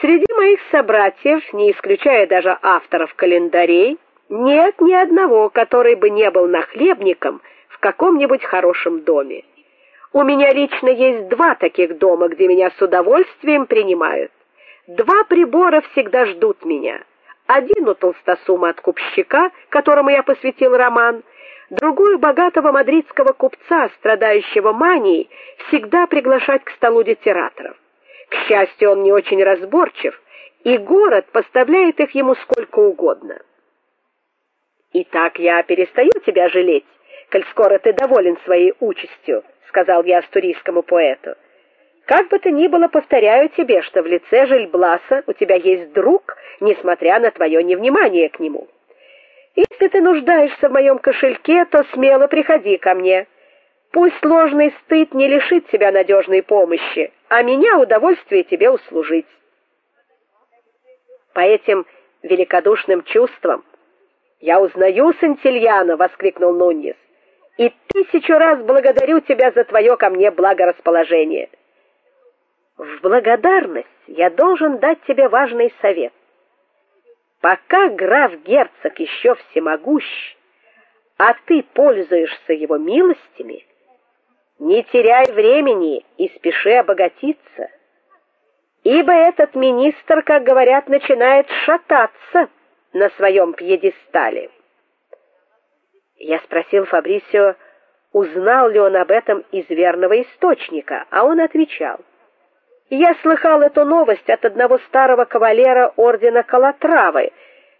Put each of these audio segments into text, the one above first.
Среди моих собратьев, не исключая даже авторов календарей, нет ни одного, который бы не был нахлебником в каком-нибудь хорошем доме. У меня лично есть два таких дома, где меня с удовольствием принимают. Два прибора всегда ждут меня. Один у толстосума откупщика, которому я посвятил роман, другой у богатого мадридского купца, страдающего манией, всегда приглашать к столу литераторов. К счастью, он не очень разборчив, и город поставляет их ему сколько угодно. Итак, я перестаю тебя жалеть, коль скоро ты доволен своей участью, сказал я астурийскому поэту. Как бы то ни было, повторяю тебе, что в лице Жильбласа у тебя есть друг, несмотря на твое невнимание к нему. Если ты нуждаешься в моем кошельке, то смело приходи ко мне. Пусть ложный стыд не лишит тебя надежной помощи, а меня удовольствие тебе услужить. По этим великодушным чувствам я узнаю Сантильяно, воскликнул Нуньес и тысячу раз благодарю тебя за твое ко мне благорасположение. В благодарность я должен дать тебе важный совет. Пока граф герцог еще всемогущ, а ты пользуешься его милостями, не теряй времени и спеши обогатиться. Ибо этот министр, как говорят, начинает шататься на своем пьедестале. Я спросил Фабрисио, узнал ли он об этом из верного источника, а он отвечал: "Я слыхал эту новость от одного старого кавалера ордена Калатравы,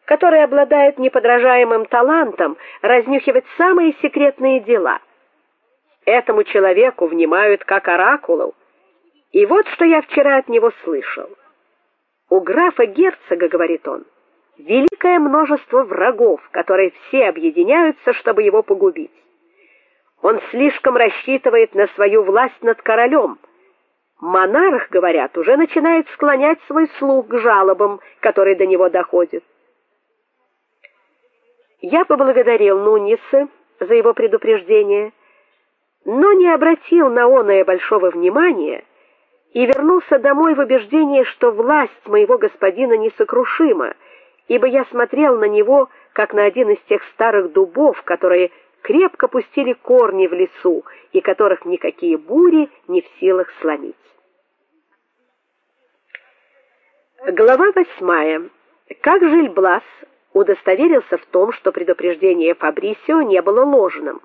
который обладает неподражаемым талантом разнюхивать самые секретные дела. Этому человеку внимают как оракулу. И вот что я вчера от него слышал. У графа герцога, говорит он, великое множество врагов, которые все объединяются, чтобы его погубить. Он слишком рассчитывает на свою власть над королем. Монарх, говорят, уже начинает склонять свой слух к жалобам, которые до него доходят. Я поблагодарил Нуниса за его предупреждение, но не обратил на оное большого внимания и вернулся домой в убеждении, что власть моего господина несокрушима ибо я смотрел на него, как на один из тех старых дубов, которые крепко пустили корни в лесу и которых никакие бури не в силах сломить. Глава восьмая. Как Жильблас удостоверился в том, что предупреждение Фабрисио не было ложным,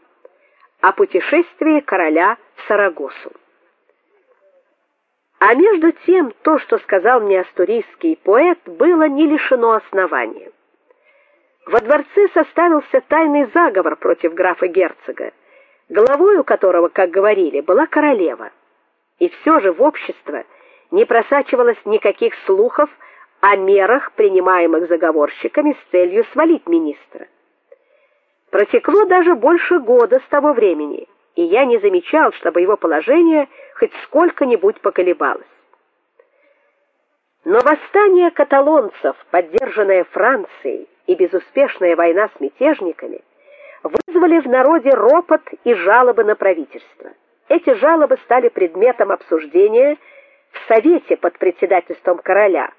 о путешествии короля в Сарагосу. А между тем, то, что сказал мне астурийский поэт, было не лишено основания. Во дворце составился тайный заговор против графа-герцога, главой у которого, как говорили, была королева. И все же в общество не просачивалось никаких слухов о мерах, принимаемых заговорщиками с целью свалить министра. Протекло даже больше года с того времени, и я не замечал, чтобы его положение хоть сколько-нибудь поколебалось. Но восстание каталонцев, поддержанное Францией, и безуспешная война с мятежниками вызвали в народе ропот и жалобы на правительство. Эти жалобы стали предметом обсуждения в совете под председательством короля,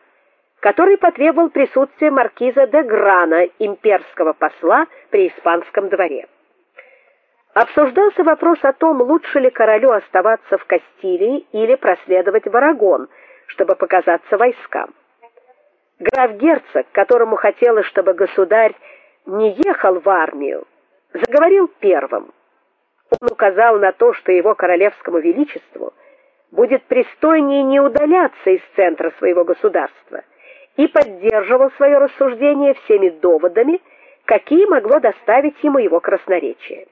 который потребовал присутствия маркиза де Грана, имперского посла при испанском дворе. Обсуждался вопрос о том, лучше ли королю оставаться в Кастилии или проследовать в Арагон, чтобы показаться войскам. Граф Герцог, которому хотелось, чтобы государь не ехал в армию, заговорил первым. Он указал на то, что его королевскому величеству будет пристойнее не удаляться из центра своего государства, и поддерживал свое рассуждение всеми доводами, какие могло доставить ему его красноречие.